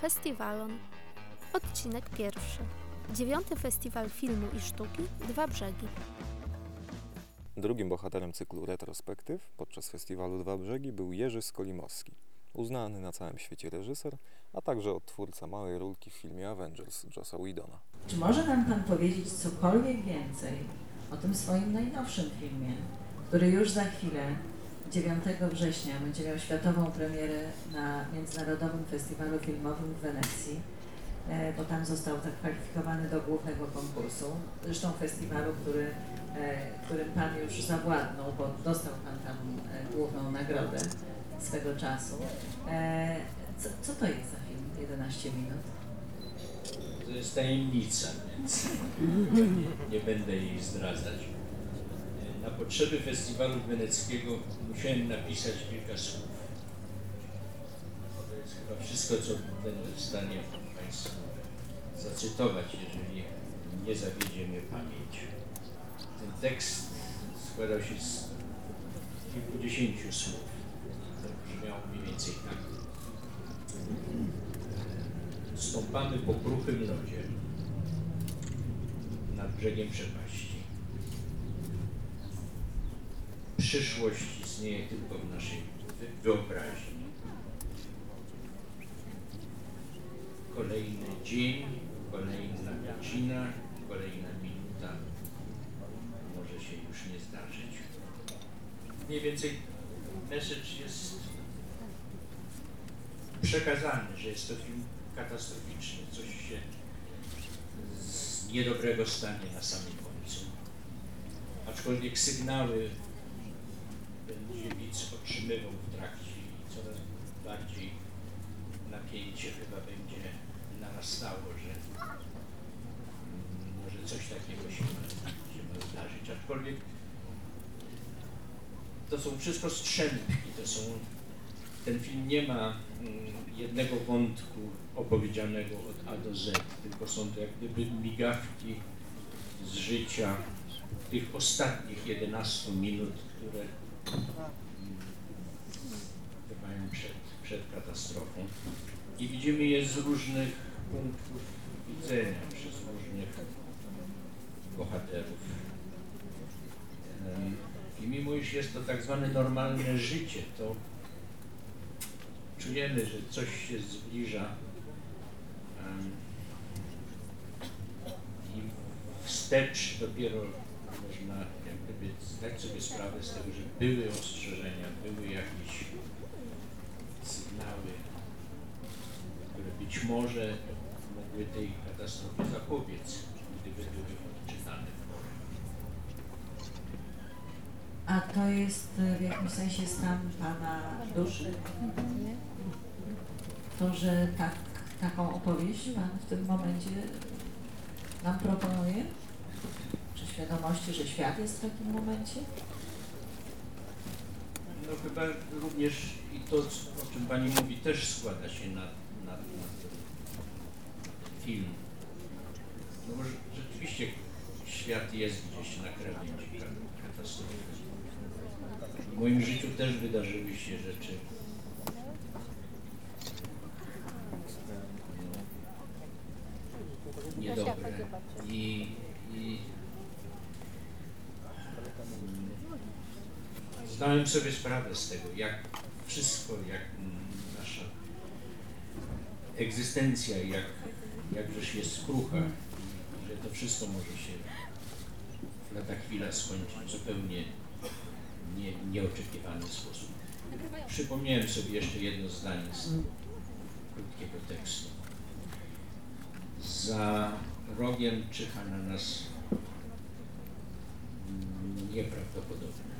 Festiwalon. Odcinek pierwszy. Dziewiąty Festiwal Filmu i Sztuki Dwa Brzegi. Drugim bohaterem cyklu retrospektyw podczas festiwalu Dwa Brzegi był Jerzy Skolimowski, uznany na całym świecie reżyser, a także odtwórca małej rólki w filmie Avengers Jossa Whedona. Czy może nam Pan powiedzieć cokolwiek więcej o tym swoim najnowszym filmie, który już za chwilę, 9 września, będzie miał światową premierę na Międzynarodowym Festiwalu Filmowym w Wenecji, e, bo tam został zakwalifikowany do głównego konkursu, zresztą festiwalu, który, e, którym Pan już zawładnął, bo dostał Pan tam e, główną nagrodę swego czasu. Co, co to jest za film 11 minut? To jest tajemnica, więc nie, nie będę jej zdradzać. Na potrzeby festiwalu weneckiego musiałem napisać kilka słów. To jest chyba wszystko, co będę w stanie Państwu zacytować, jeżeli nie zawiedzie mnie pamięć. Ten tekst składał się z kilkudziesięciu słów. To brzmiało mniej więcej tak. Stąpamy po kruchym lodzie nad brzegiem przepaści. Przyszłość istnieje tylko w naszej wy- wyobraźni. Kolejny dzień, kolejna godzina, kolejna minuta może się już nie zdarzyć. Mniej więcej message jest przekazany, że jest to film katastroficzny, coś się z niedobrego stanie na samym końcu. Aczkolwiek sygnały będzie widz otrzymywał w trakcie i coraz bardziej napięcie chyba będzie narastało, że może coś takiego się ma, się ma zdarzyć. Aczkolwiek to są wszystko strzępki, to są ten film nie ma mm, jednego wątku opowiedzianego od A do Z, tylko są to jak gdyby migawki z życia tych ostatnich 11 minut, które trwają przed, przed katastrofą. I widzimy je z różnych punktów widzenia, przez różnych bohaterów. I mimo iż jest to tak zwane normalne życie, to czujemy, że coś się zbliża i wstecz dopiero można zdać sobie sprawę z tego, że były ostrzeżenia, były jakieś sygnały, które być może mogły tej katastrofie zapobiec, gdyby były odczytane w. A to jest e, w jakimś sensie stan Pana duszy? To, że tak, taką opowieść Pan w tym momencie nam proponuje? Świadomości, że świat jest w takim momencie? No chyba również i to, o czym Pani mówi, też składa się na, na, na ten film. No rze- rzeczywiście świat jest gdzieś na krawędzi ka- katastrofy. W moim życiu też wydarzyły się rzeczy no, niedobre i, i zdałem sobie sprawę z tego, jak wszystko, jak nasza egzystencja, jak, jakżeż jest krucha, że to wszystko może się lada chwila skończyć w zupełnie nie, nieoczekiwany sposób. Przypomniałem sobie jeszcze jedno zdanie z krótkiego tekstu. Za rogiem czyha na nas nieprawdopodobne.